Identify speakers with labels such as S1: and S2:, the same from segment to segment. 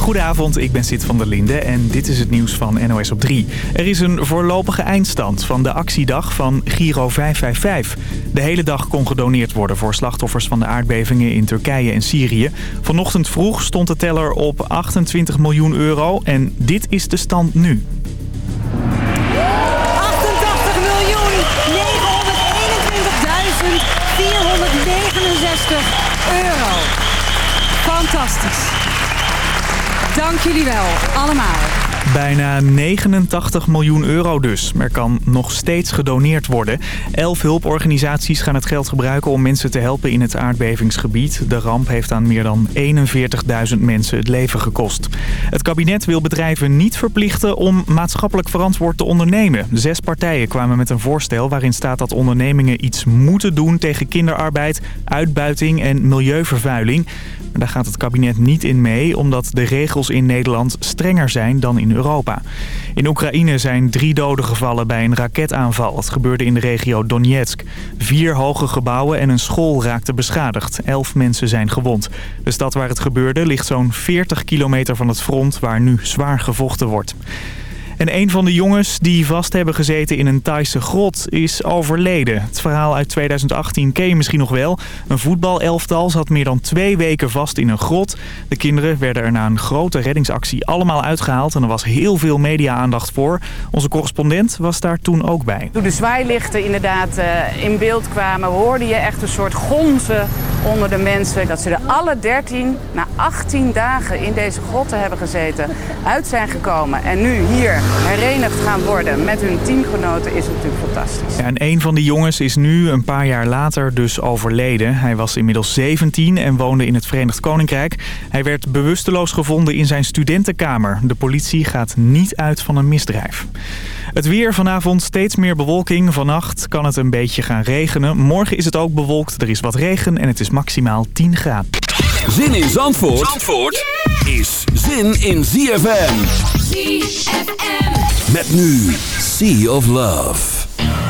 S1: Goedenavond, ik ben Sid van der Linde en dit is het nieuws van NOS op 3. Er is een voorlopige eindstand van de actiedag van Giro 555. De hele dag kon gedoneerd worden voor slachtoffers van de aardbevingen in Turkije en Syrië. Vanochtend vroeg stond de teller op 28 miljoen euro en dit is de stand nu.
S2: 88 miljoen 921.469 euro. Fantastisch. Dank jullie wel, allemaal.
S1: Bijna 89 miljoen euro dus. Er kan nog steeds gedoneerd worden. Elf hulporganisaties gaan het geld gebruiken om mensen te helpen in het aardbevingsgebied. De ramp heeft aan meer dan 41.000 mensen het leven gekost. Het kabinet wil bedrijven niet verplichten om maatschappelijk verantwoord te ondernemen. Zes partijen kwamen met een voorstel waarin staat dat ondernemingen iets moeten doen tegen kinderarbeid, uitbuiting en milieuvervuiling. Daar gaat het kabinet niet in mee, omdat de regels in Nederland strenger zijn dan in Europa. In Oekraïne zijn drie doden gevallen bij een raketaanval. Het gebeurde in de regio Donetsk. Vier hoge gebouwen en een school raakten beschadigd. Elf mensen zijn gewond. De stad waar het gebeurde ligt zo'n 40 kilometer van het front waar nu zwaar gevochten wordt. En een van de jongens die vast hebben gezeten in een Thaise grot is overleden. Het verhaal uit 2018 ken je misschien nog wel. Een voetbalelftal zat meer dan twee weken vast in een grot. De kinderen werden er na een grote reddingsactie allemaal uitgehaald. En er was heel veel media-aandacht voor. Onze correspondent was daar toen ook bij.
S3: Toen de zwaailichten inderdaad uh, in beeld kwamen... hoorde je echt een soort gonzen onder de mensen. Dat ze er alle 13 na 18 dagen in deze grotten hebben gezeten... uit zijn gekomen en nu hier herenigd gaan worden met hun teamgenoten is natuurlijk fantastisch.
S1: En een van die jongens is nu een paar jaar later dus overleden. Hij was inmiddels 17 en woonde in het Verenigd Koninkrijk. Hij werd bewusteloos gevonden in zijn studentenkamer. De politie gaat niet uit van een misdrijf. Het weer vanavond steeds meer bewolking. Vannacht kan het een beetje gaan regenen. Morgen is het ook bewolkt. Er is wat regen en het is maximaal 10 graden.
S4: Zin in Zandvoort, Zandvoort is zin in ZFM.
S5: ZFM.
S4: Met nu Sea of Love.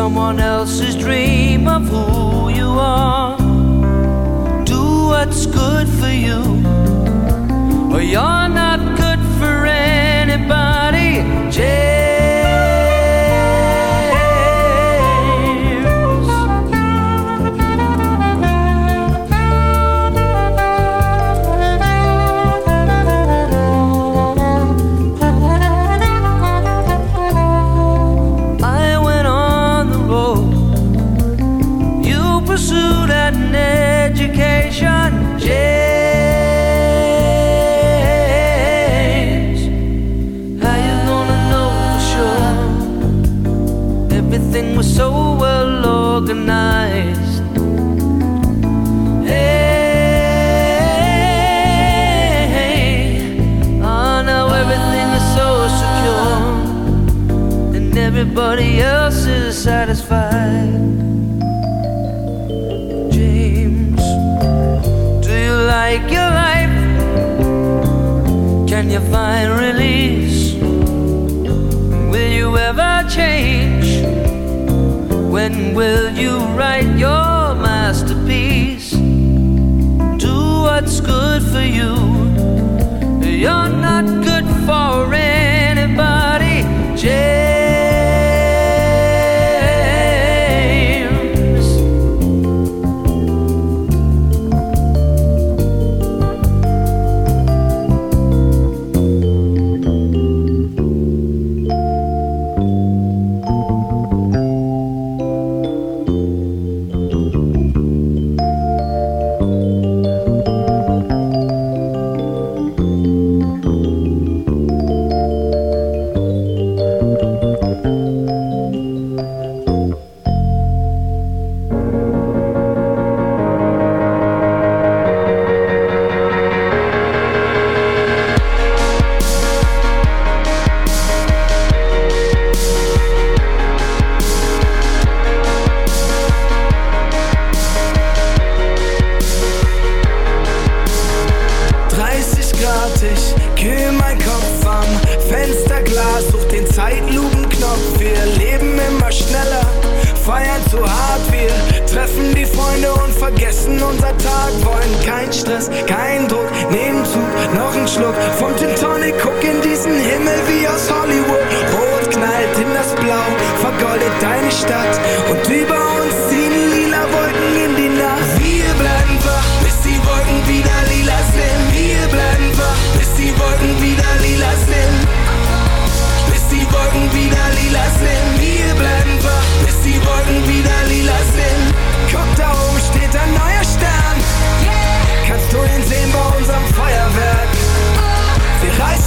S5: someone else's dream of who you are. Everybody else is satisfied. James, do you like your life? Can you find release? Will you ever change? When will you write your masterpiece? Do what's good for you. You're not good for anybody. James.
S6: Ein Schluck vom Gin Tonic. Guck in diesen Himmel wie aus Hollywood. Rot knallt in das Blau, vergoldet deine Stadt. Und über uns ziehen lila Wolken in die Nacht. Wir bleiben wach, bis die Wolken wieder lila sind. Wir bleiben wach, bis die Wolken wieder lila sind. Bis die Wolken wieder lila sind.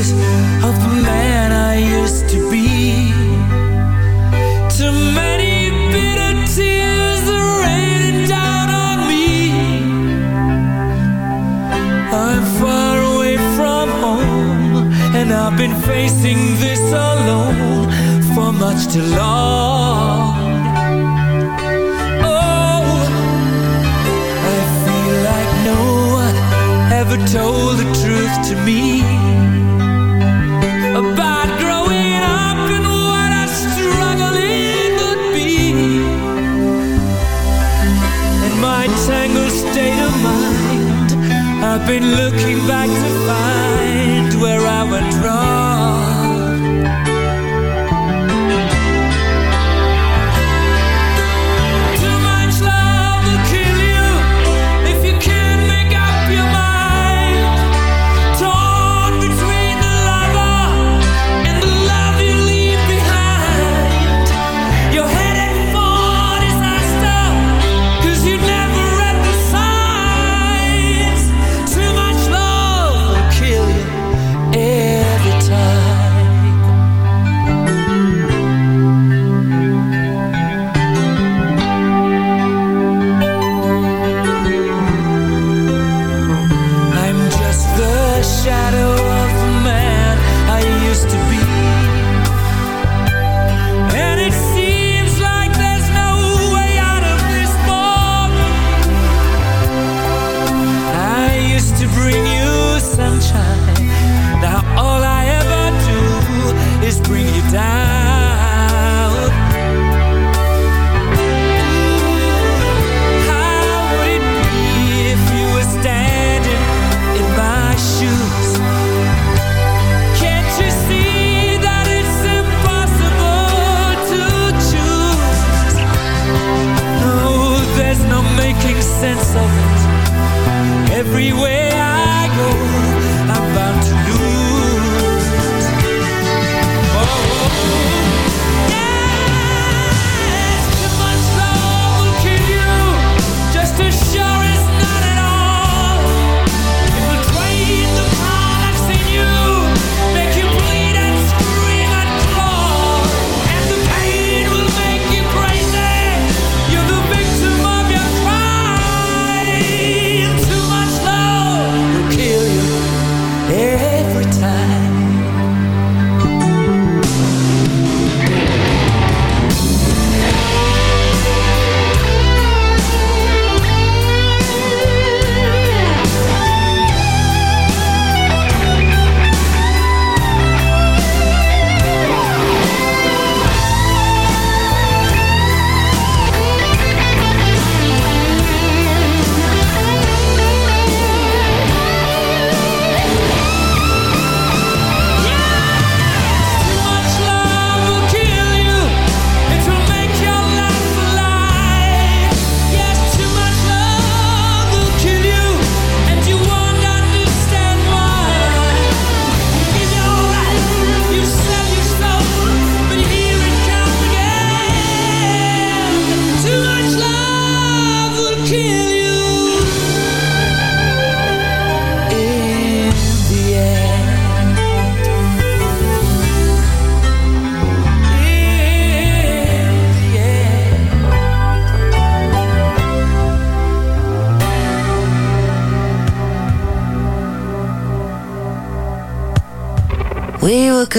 S7: of the man I used to be. Too many bitter tears are raining down on me. I'm far away from home, and I've been
S8: facing this alone for much too long. Oh, I feel like no one ever told the truth to me been looking back to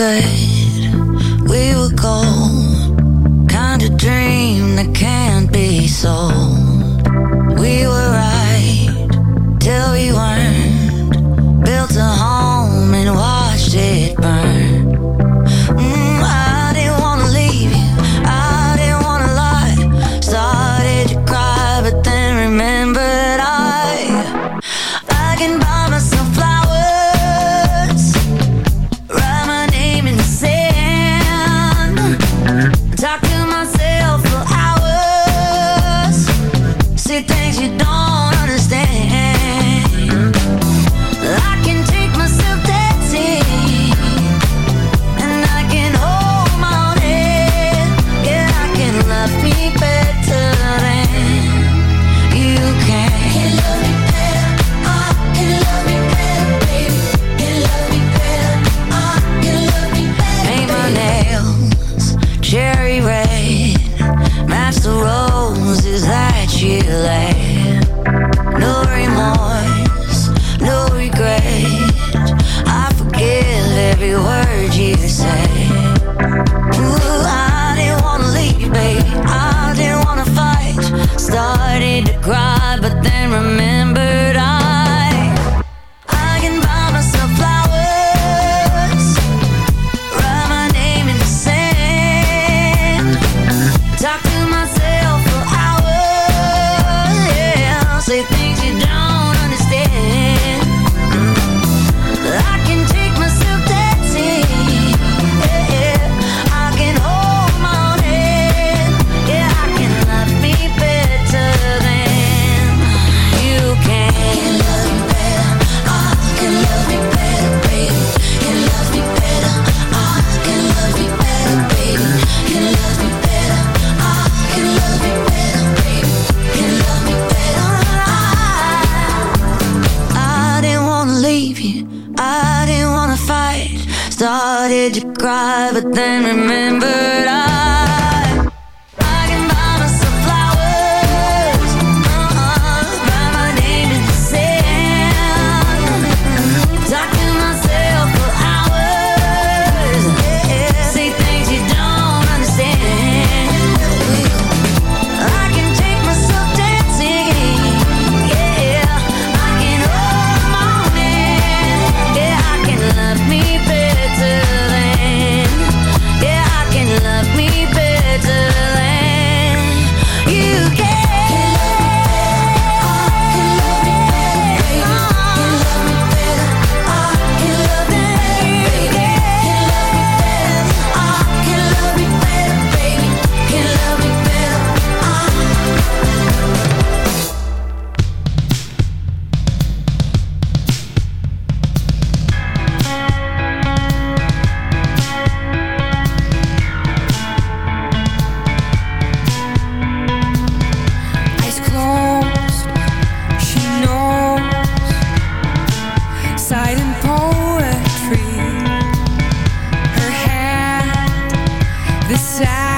S9: good, the sound.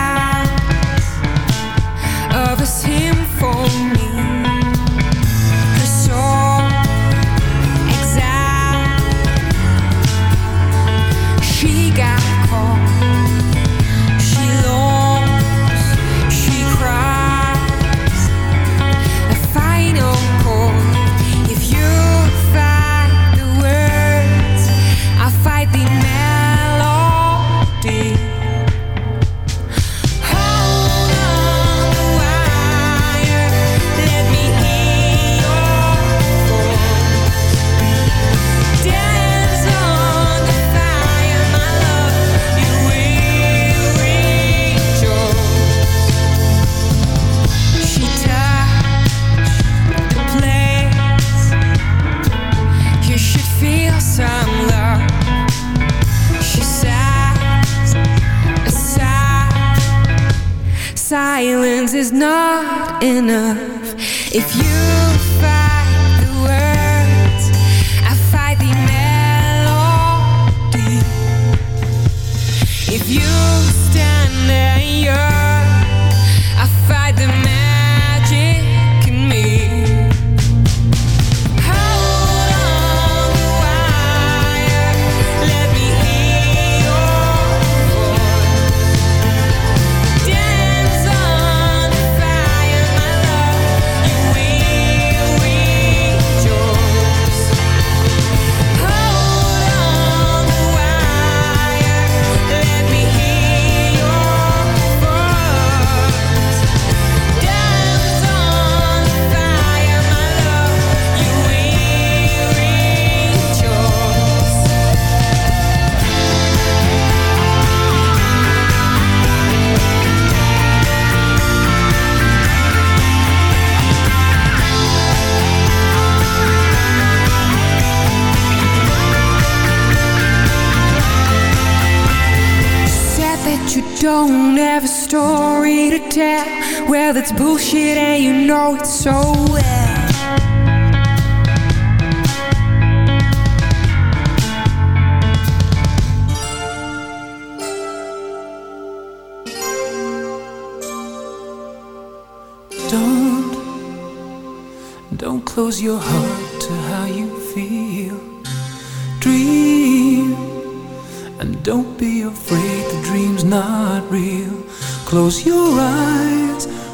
S9: in
S10: a Well, it's bullshit and you know it so well.
S11: Don't, don't close your heart to how you feel. Dream, and don't be afraid the dream's not real. Close your eyes.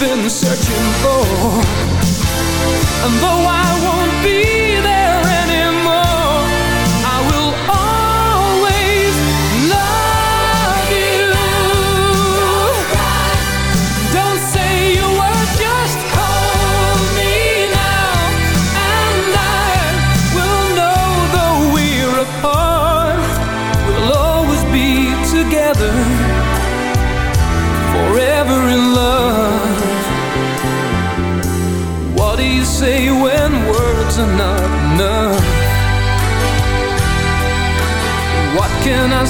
S8: been searching for. And though I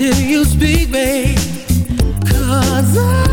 S11: until you speak, babe? 'Cause I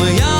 S12: моя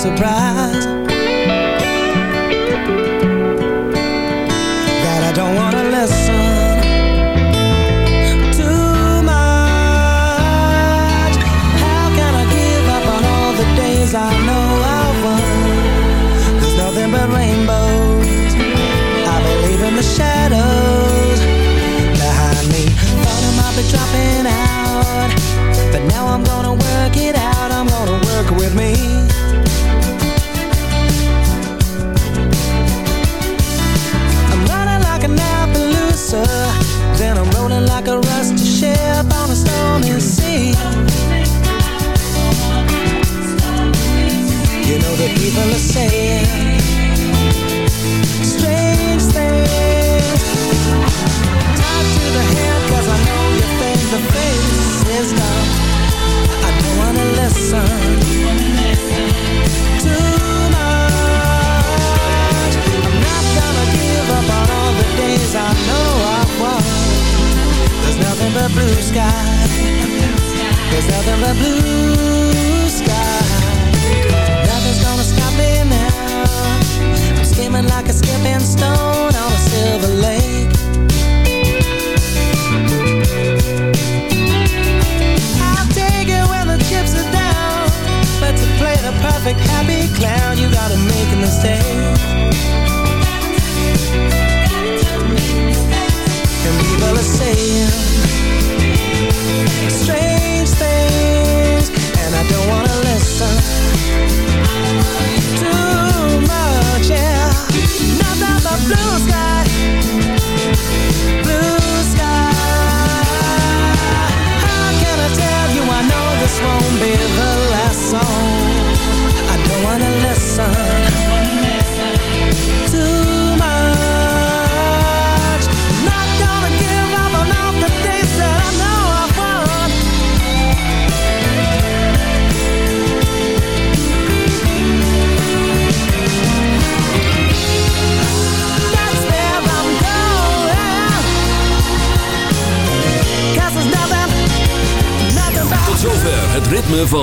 S13: surprise.